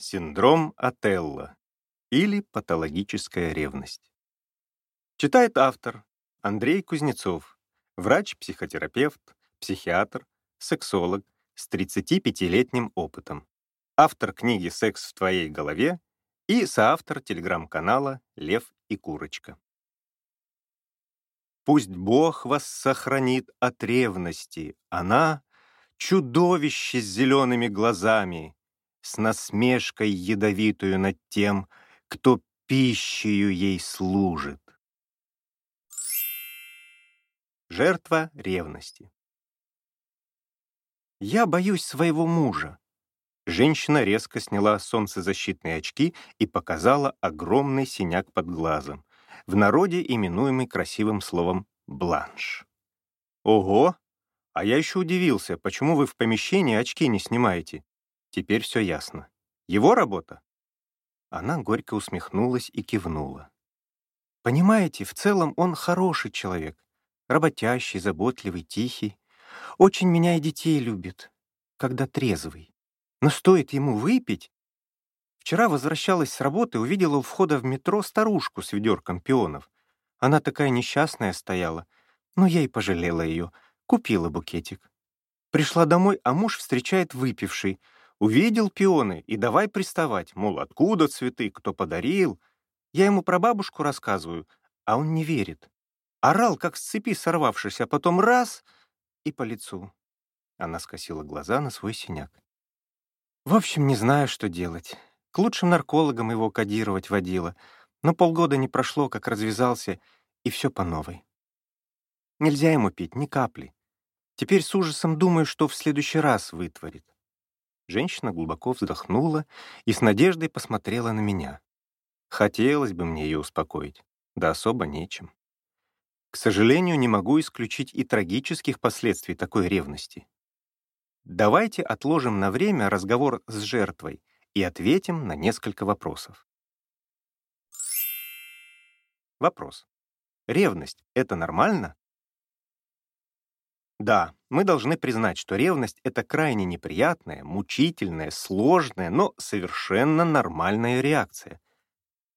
Синдром Отелло или патологическая ревность. Читает автор Андрей Кузнецов, врач-психотерапевт, психиатр, сексолог с 35-летним опытом, автор книги «Секс в твоей голове» и соавтор телеграм-канала «Лев и Курочка». Пусть Бог вас сохранит от ревности. Она — чудовище с зелеными глазами, с насмешкой ядовитую над тем, кто пищею ей служит. Жертва ревности. «Я боюсь своего мужа». Женщина резко сняла солнцезащитные очки и показала огромный синяк под глазом, в народе именуемый красивым словом «бланш». «Ого! А я еще удивился, почему вы в помещении очки не снимаете? Теперь все ясно. Его работа?» Она горько усмехнулась и кивнула. «Понимаете, в целом он хороший человек. Работящий, заботливый, тихий. Очень меня и детей любит, когда трезвый. Но стоит ему выпить... Вчера возвращалась с работы, увидела у входа в метро старушку с ведерком пионов. Она такая несчастная стояла. Но я и пожалела ее. Купила букетик. Пришла домой, а муж встречает выпивший — Увидел пионы и давай приставать, мол, откуда цветы, кто подарил. Я ему про бабушку рассказываю, а он не верит. Орал, как с цепи сорвавшись, а потом раз — и по лицу. Она скосила глаза на свой синяк. В общем, не знаю, что делать. К лучшим наркологам его кодировать водила, но полгода не прошло, как развязался, и все по новой. Нельзя ему пить ни капли. Теперь с ужасом думаю, что в следующий раз вытворит. Женщина глубоко вздохнула и с надеждой посмотрела на меня. Хотелось бы мне ее успокоить, да особо нечем. К сожалению, не могу исключить и трагических последствий такой ревности. Давайте отложим на время разговор с жертвой и ответим на несколько вопросов. Вопрос. Ревность — это нормально? Да, мы должны признать, что ревность — это крайне неприятная, мучительная, сложная, но совершенно нормальная реакция.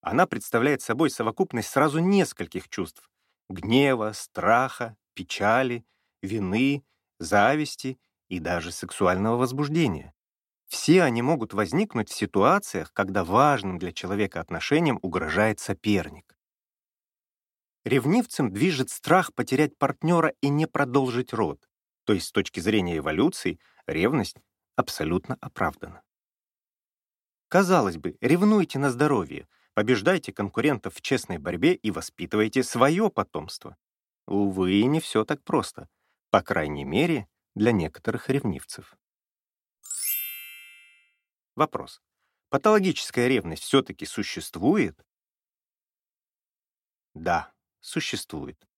Она представляет собой совокупность сразу нескольких чувств — гнева, страха, печали, вины, зависти и даже сексуального возбуждения. Все они могут возникнуть в ситуациях, когда важным для человека отношениям угрожает соперник. Ревнивцем движет страх потерять партнера и не продолжить род. То есть с точки зрения эволюции ревность абсолютно оправдана. Казалось бы, ревнуйте на здоровье, побеждайте конкурентов в честной борьбе и воспитывайте свое потомство. Увы, не все так просто. По крайней мере, для некоторых ревнивцев. Вопрос. Патологическая ревность все-таки существует? Да, существует.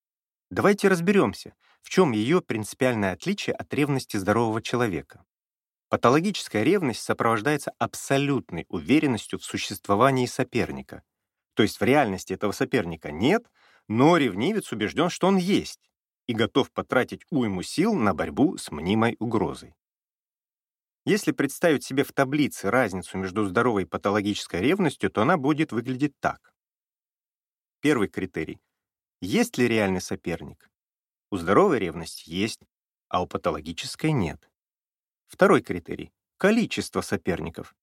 Давайте разберемся, в чем ее принципиальное отличие от ревности здорового человека. Патологическая ревность сопровождается абсолютной уверенностью в существовании соперника. То есть в реальности этого соперника нет, но ревнивец убежден, что он есть, и готов потратить уйму сил на борьбу с мнимой угрозой. Если представить себе в таблице разницу между здоровой и патологической ревностью, то она будет выглядеть так. Первый критерий есть ли реальный соперник? У здоровой ревности есть, а у патологической нет. Второй критерий — количество соперников.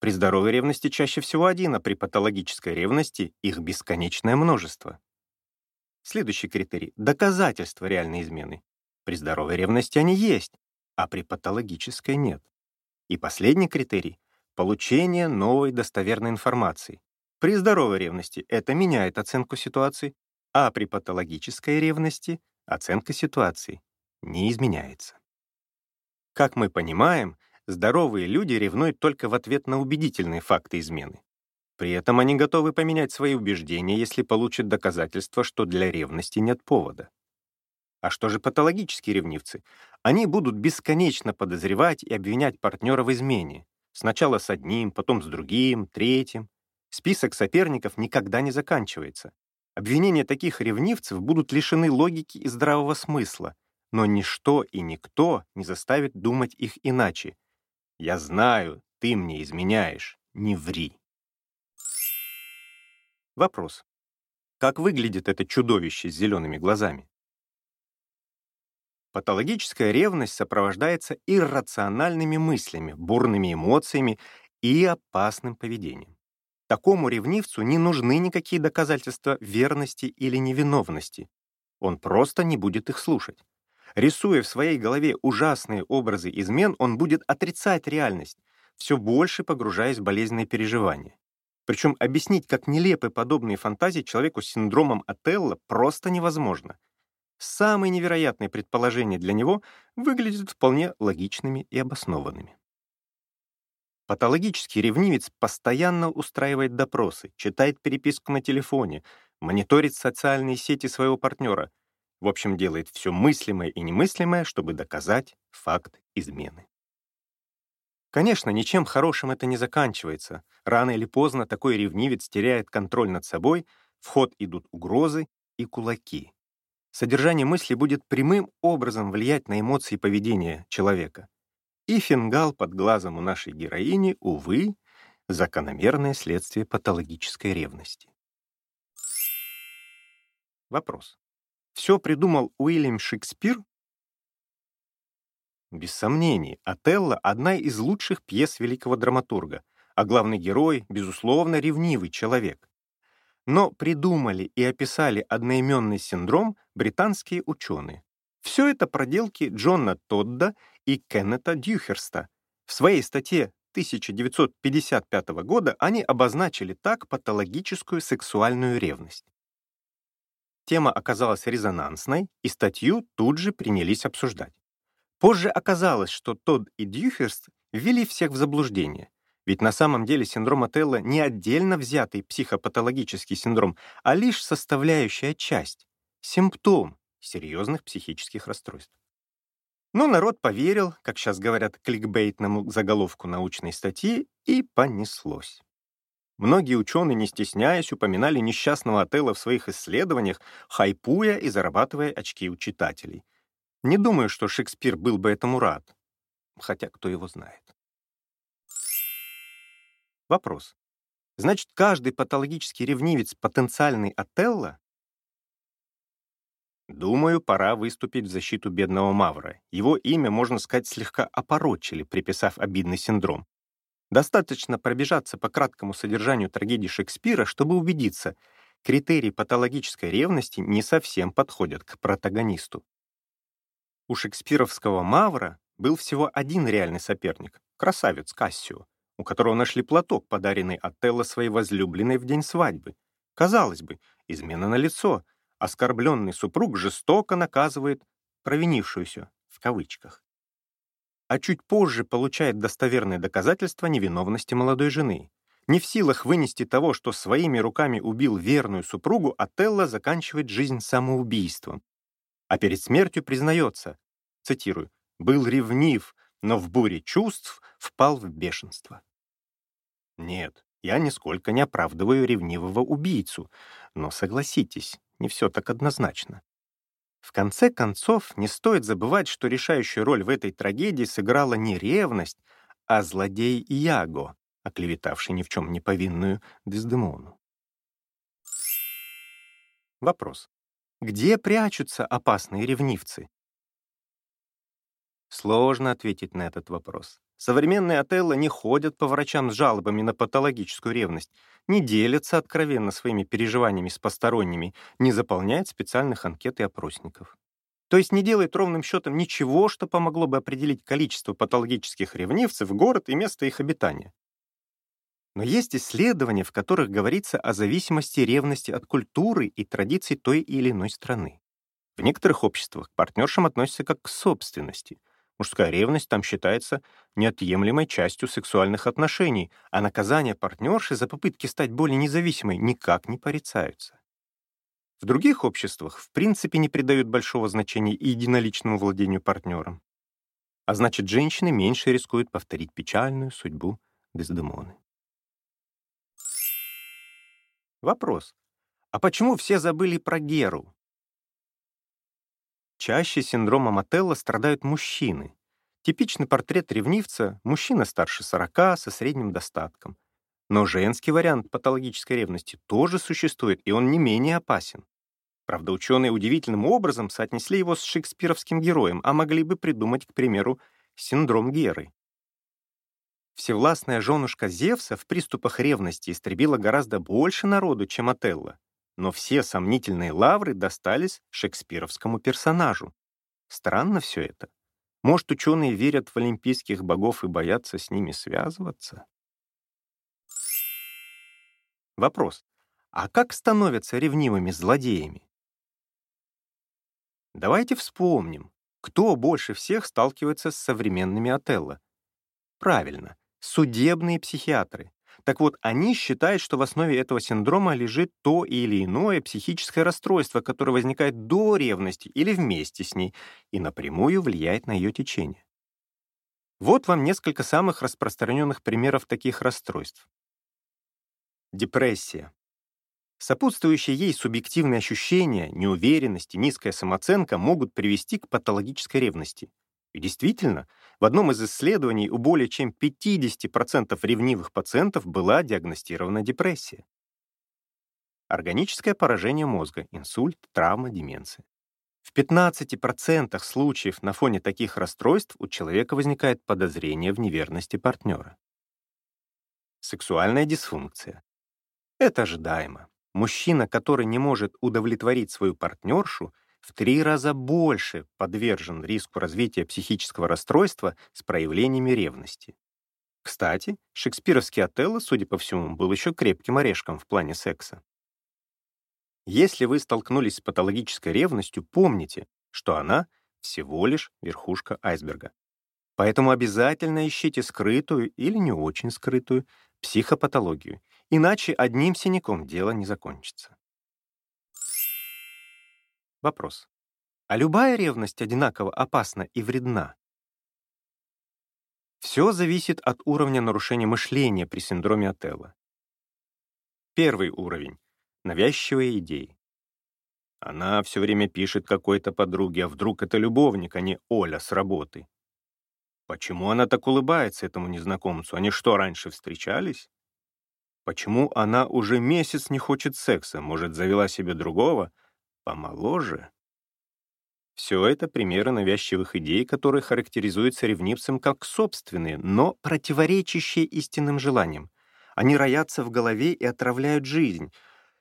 При здоровой ревности чаще всего один, а при патологической ревности их бесконечное множество. Следующий критерий — доказательства реальной измены. При здоровой ревности они есть, а при патологической нет. И последний критерий — получение новой достоверной информации. При здоровой ревности это меняет оценку ситуации, а при патологической ревности оценка ситуации не изменяется. Как мы понимаем, здоровые люди ревнуют только в ответ на убедительные факты измены. При этом они готовы поменять свои убеждения, если получат доказательства, что для ревности нет повода. А что же патологические ревнивцы? Они будут бесконечно подозревать и обвинять партнера в измене. Сначала с одним, потом с другим, третьим. Список соперников никогда не заканчивается. Обвинения таких ревнивцев будут лишены логики и здравого смысла, но ничто и никто не заставит думать их иначе. «Я знаю, ты мне изменяешь. не ври. Вопрос. Как выглядит это чудовище с зелеными глазами? Патологическая ревность сопровождается иррациональными мыслями, бурными эмоциями и опасным поведением. Такому ревнивцу не нужны никакие доказательства верности или невиновности. Он просто не будет их слушать. Рисуя в своей голове ужасные образы измен, он будет отрицать реальность, все больше погружаясь в болезненные переживания. Причем объяснить, как нелепы подобные фантазии человеку с синдромом Отелло просто невозможно. Самые невероятные предположения для него выглядят вполне логичными и обоснованными. Патологический ревнивец постоянно устраивает допросы, читает переписку на телефоне, мониторит социальные сети своего партнера. В общем, делает все мыслимое и немыслимое, чтобы доказать факт измены. Конечно, ничем хорошим это не заканчивается. Рано или поздно такой ревнивец теряет контроль над собой, в ход идут угрозы и кулаки. Содержание мысли будет прямым образом влиять на эмоции и поведение человека. И фингал под глазом у нашей героини, увы, закономерное следствие патологической ревности. Вопрос. Все придумал Уильям Шекспир без сомнений, «Отелло» — одна из лучших пьес великого драматурга, а главный герой, безусловно, ревнивый человек. Но придумали и описали одноименный синдром британские ученые. Все это проделки Джона Тодда и Кеннета Дьюхерста. В своей статье 1955 года они обозначили так патологическую сексуальную ревность. Тема оказалась резонансной, и статью тут же принялись обсуждать. Позже оказалось, что Тодд и Дьюхерст ввели всех в заблуждение. Ведь на самом деле синдром Отелло не отдельно взятый психопатологический синдром, а лишь составляющая часть, симптом серьезных психических расстройств. Но народ поверил, как сейчас говорят, кликбейтному заголовку научной статьи, и понеслось. Многие ученые, не стесняясь, упоминали несчастного Отелло в своих исследованиях, хайпуя и зарабатывая очки у читателей. Не думаю, что Шекспир был бы этому рад, хотя кто его знает. Вопрос. Значит, каждый патологический ревнивец — потенциальный Отелло? Думаю, пора выступить в защиту бедного Мавра. Его имя, можно сказать, слегка опорочили, приписав обидный синдром. Достаточно пробежаться по краткому содержанию трагедии Шекспира, чтобы убедиться, критерии патологической ревности не совсем подходят к протагонисту. У шекспировского Мавра был всего один реальный соперник — красавец Кассио, у которого нашли платок, подаренный Отелло своей возлюбленной в день свадьбы. Казалось бы, измена на лицо, оскорбленный супруг жестоко наказывает провинившуюся, в кавычках. А чуть позже получает достоверные доказательства невиновности молодой жены. Не в силах вынести того, что своими руками убил верную супругу, Отелло заканчивает жизнь самоубийством, а перед смертью признается, цитирую, «был ревнив, но в буре чувств впал в бешенство». Нет, я нисколько не оправдываю ревнивого убийцу, но согласитесь, не все так однозначно. В конце концов, не стоит забывать, что решающую роль в этой трагедии сыграла не ревность, а злодей Яго, оклеветавший ни в чем не повинную Дездемону. Вопрос. Где прячутся опасные ревнивцы? Сложно ответить на этот вопрос. Современные Отелло не ходят по врачам с жалобами на патологическую ревность, не делятся откровенно своими переживаниями с посторонними, не заполняют специальных анкет и опросников. То есть не делает ровным счетом ничего, что помогло бы определить количество патологических ревнивцев, город и место их обитания. Но есть исследования, в которых говорится о зависимости ревности от культуры и традиций той или иной страны. В некоторых обществах к партнершам относятся как к собственности. Мужская ревность там считается неотъемлемой частью сексуальных отношений, а наказание партнерши за попытки стать более независимой никак не порицаются. В других обществах в принципе не придают большого значения и единоличному владению партнером. А значит, женщины меньше рискуют повторить печальную судьбу Дездемоны. Вопрос. А почему все забыли про Геру? Чаще синдромом Отелло страдают мужчины. Типичный портрет ревнивца — мужчина старше 40 со средним достатком. Но женский вариант патологической ревности тоже существует, и он не менее опасен. Правда, ученые удивительным образом соотнесли его с шекспировским героем, а могли бы придумать, к примеру, синдром Геры. Всевластная женушка Зевса в приступах ревности истребила гораздо больше народу, чем Отелло, но все сомнительные лавры достались шекспировскому персонажу. Странно все это. Может, ученые верят в олимпийских богов и боятся с ними связываться? Вопрос. А как становятся ревнивыми злодеями? Давайте вспомним, кто больше всех сталкивается с современными Отелло. Правильно, судебные психиатры. Так вот, они считают, что в основе этого синдрома лежит то или иное психическое расстройство, которое возникает до ревности или вместе с ней и напрямую влияет на ее течение. Вот вам несколько самых распространенных примеров таких расстройств. Депрессия. Сопутствующие ей субъективные ощущения, неуверенность и низкая самооценка могут привести к патологической ревности. И действительно, в одном из исследований у более чем 50% ревнивых пациентов была диагностирована депрессия. Органическое поражение мозга, инсульт, травма, деменция. В 15% случаев на фоне таких расстройств у человека возникает подозрение в неверности партнера. Сексуальная дисфункция. Это ожидаемо. Мужчина, который не может удовлетворить свою партнершу, в три раза больше подвержен риску развития психического расстройства с проявлениями ревности. Кстати, шекспировский Отелло, судя по всему, был еще крепким орешком в плане секса. Если вы столкнулись с патологической ревностью, помните, что она всего лишь верхушка айсберга. Поэтому обязательно ищите скрытую или не очень скрытую психопатологию, иначе одним синяком дело не закончится. Вопрос. А любая ревность одинаково опасна и вредна? Все зависит от уровня нарушения мышления при синдроме Отелло. Первый уровень — навязчивые идеи. Она все время пишет какой-то подруге, а вдруг это любовник, а не Оля с работы. Почему она так улыбается этому незнакомцу? Они что, раньше встречались? Почему она уже месяц не хочет секса? Может, завела себе другого? Помоложе. Все это примеры навязчивых идей, которые характеризуются ревнивцем как собственные, но противоречащие истинным желаниям. Они роятся в голове и отравляют жизнь.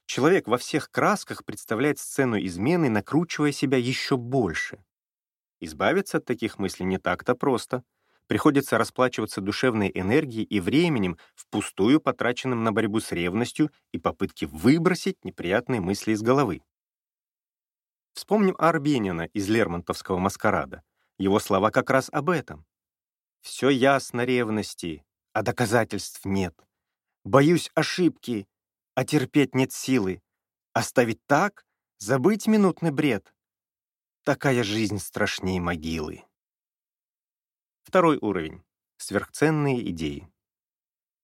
Человек во всех красках представляет сцену измены, накручивая себя еще больше. Избавиться от таких мыслей не так-то просто. Приходится расплачиваться душевной энергией и временем, впустую потраченным на борьбу с ревностью и попытки выбросить неприятные мысли из головы. Вспомним Арбенина из Лермонтовского «Маскарада». Его слова как раз об этом. «Все ясно ревности, а доказательств нет. Боюсь ошибки, а терпеть нет силы. Оставить так, забыть минутный бред. Такая жизнь страшнее могилы». Второй уровень. Сверхценные идеи.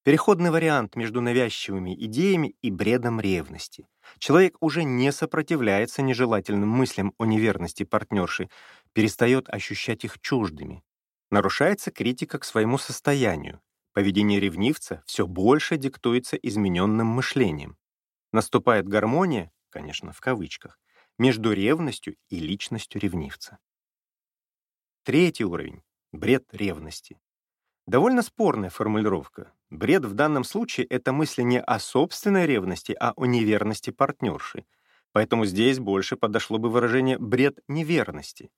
Переходный вариант между навязчивыми идеями и бредом ревности. Человек уже не сопротивляется нежелательным мыслям о неверности партнерши, перестает ощущать их чуждыми. Нарушается критика к своему состоянию. Поведение ревнивца все больше диктуется измененным мышлением. Наступает гармония, конечно, в кавычках, между ревностью и личностью ревнивца. Третий уровень — бред ревности. Довольно спорная формулировка. Бред в данном случае — это мысли не о собственной ревности, а о неверности партнерши. Поэтому здесь больше подошло бы выражение «бред неверности».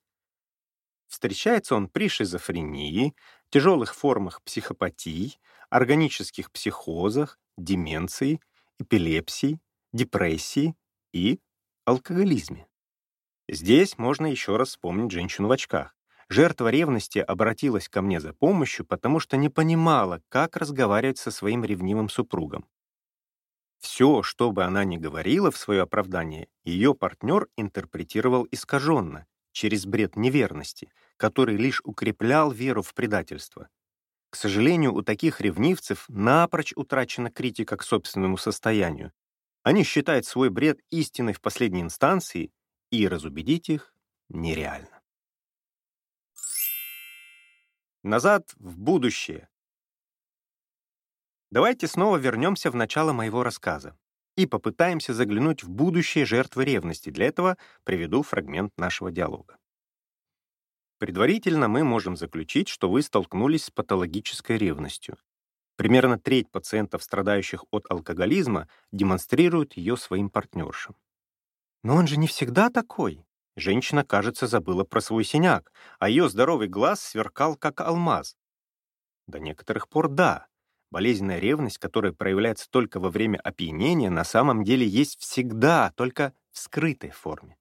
Встречается он при шизофрении, тяжелых формах психопатии, органических психозах, деменции, эпилепсии, депрессии и алкоголизме. Здесь можно еще раз вспомнить женщину в очках. Жертва ревности обратилась ко мне за помощью, потому что не понимала, как разговаривать со своим ревнивым супругом. Все, что бы она ни говорила в свое оправдание, ее партнер интерпретировал искаженно, через бред неверности, который лишь укреплял веру в предательство. К сожалению, у таких ревнивцев напрочь утрачена критика к собственному состоянию. Они считают свой бред истиной в последней инстанции, и разубедить их нереально. Назад в будущее. Давайте снова вернемся в начало моего рассказа и попытаемся заглянуть в будущее жертвы ревности. Для этого приведу фрагмент нашего диалога. Предварительно мы можем заключить, что вы столкнулись с патологической ревностью. Примерно треть пациентов, страдающих от алкоголизма, демонстрируют ее своим партнершам. Но он же не всегда такой. Женщина, кажется, забыла про свой синяк, а ее здоровый глаз сверкал, как алмаз. До некоторых пор да. Болезненная ревность, которая проявляется только во время опьянения, на самом деле есть всегда, только в скрытой форме.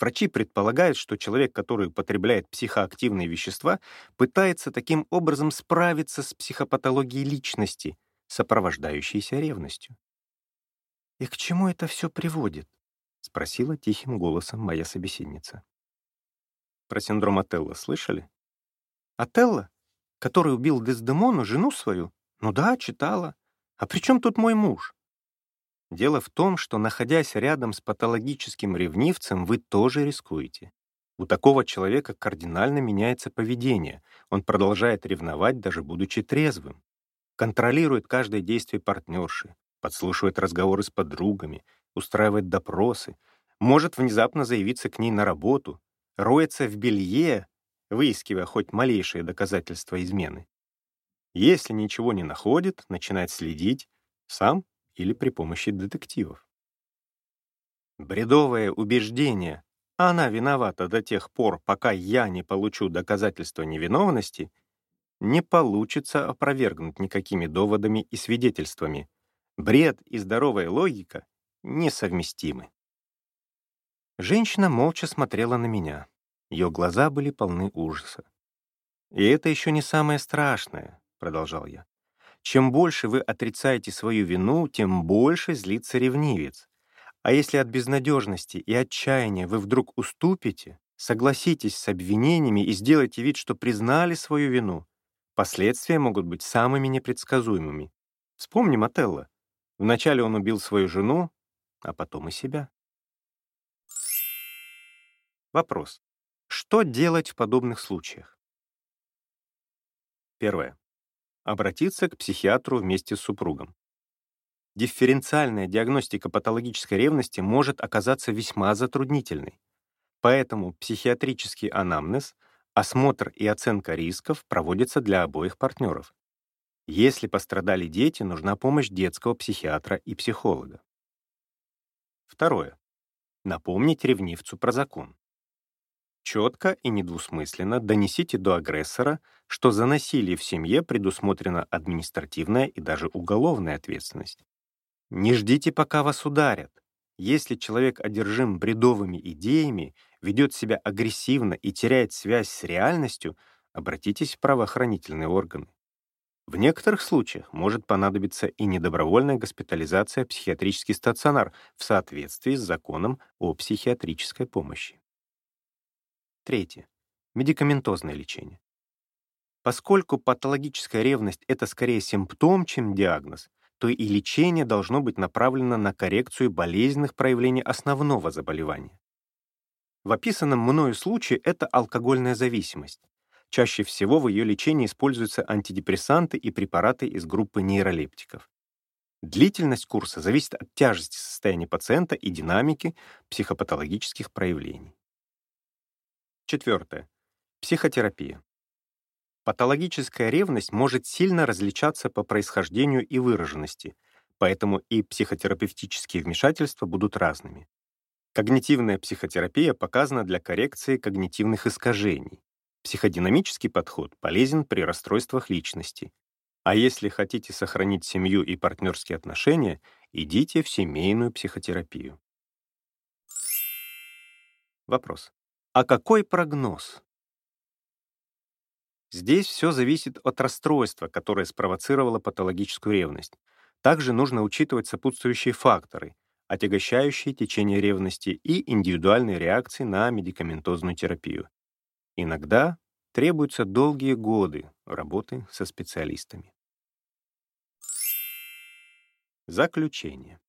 Врачи предполагают, что человек, который употребляет психоактивные вещества, пытается таким образом справиться с психопатологией личности, сопровождающейся ревностью. «И к чему это все приводит?» — спросила тихим голосом моя собеседница. Про синдром Отелла слышали? Отелло, который убил Дездемону, жену свою? Ну да, читала. А при чем тут мой муж? Дело в том, что, находясь рядом с патологическим ревнивцем, вы тоже рискуете. У такого человека кардинально меняется поведение. Он продолжает ревновать, даже будучи трезвым. Контролирует каждое действие партнерши, подслушивает разговоры с подругами, устраивает допросы, может внезапно заявиться к ней на работу, роется в белье, выискивая хоть малейшие доказательства измены. Если ничего не находит, начинает следить сам или при помощи детективов. Бредовое убеждение «она виновата до тех пор, пока я не получу доказательства невиновности» не получится опровергнуть никакими доводами и свидетельствами. Бред и здоровая логика несовместимы. Женщина молча смотрела на меня. Ее глаза были полны ужаса. «И это еще не самое страшное», — продолжал я. Чем больше вы отрицаете свою вину, тем больше злится ревнивец. А если от безнадежности и отчаяния вы вдруг уступите, согласитесь с обвинениями и сделайте вид, что признали свою вину, последствия могут быть самыми непредсказуемыми. Вспомним Отелло. Вначале он убил свою жену, а потом и себя. Вопрос. Что делать в подобных случаях? Первое обратиться к психиатру вместе с супругом. Дифференциальная диагностика патологической ревности может оказаться весьма затруднительной. Поэтому психиатрический анамнез, осмотр и оценка рисков проводятся для обоих партнеров. Если пострадали дети, нужна помощь детского психиатра и психолога. Второе. Напомнить ревнивцу про закон. Четко и недвусмысленно донесите до агрессора, что за насилие в семье предусмотрена административная и даже уголовная ответственность. Не ждите, пока вас ударят. Если человек одержим бредовыми идеями, ведет себя агрессивно и теряет связь с реальностью, обратитесь в правоохранительные органы. В некоторых случаях может понадобиться и недобровольная госпитализация в психиатрический стационар в соответствии с законом о психиатрической помощи. Третье. Медикаментозное лечение. Поскольку патологическая ревность — это скорее симптом, чем диагноз, то и лечение должно быть направлено на коррекцию болезненных проявлений основного заболевания. В описанном мною случае это алкогольная зависимость. Чаще всего в ее лечении используются антидепрессанты и препараты из группы нейролептиков. Длительность курса зависит от тяжести состояния пациента и динамики психопатологических проявлений. Четвертое. Психотерапия. Патологическая ревность может сильно различаться по происхождению и выраженности, поэтому и психотерапевтические вмешательства будут разными. Когнитивная психотерапия показана для коррекции когнитивных искажений. Психодинамический подход полезен при расстройствах личности. А если хотите сохранить семью и партнерские отношения, идите в семейную психотерапию. Вопрос. А какой прогноз? Здесь все зависит от расстройства, которое спровоцировало патологическую ревность. Также нужно учитывать сопутствующие факторы, отягощающие течение ревности и индивидуальные реакции на медикаментозную терапию. Иногда требуются долгие годы работы со специалистами. Заключение.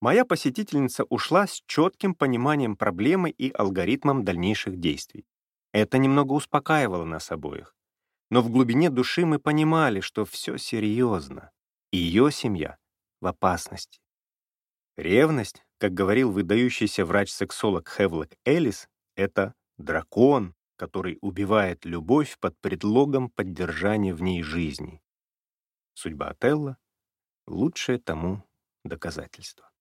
Моя посетительница ушла с четким пониманием проблемы и алгоритмом дальнейших действий. Это немного успокаивало нас обоих. но в глубине души мы понимали, что все серьезно, и ее семья в опасности. Ревность, как говорил выдающийся врач-сексолог Хевлок Эллис, это дракон, который убивает любовь под предлогом поддержания в ней жизни. Судьба Отелла — лучшее тому доказательство.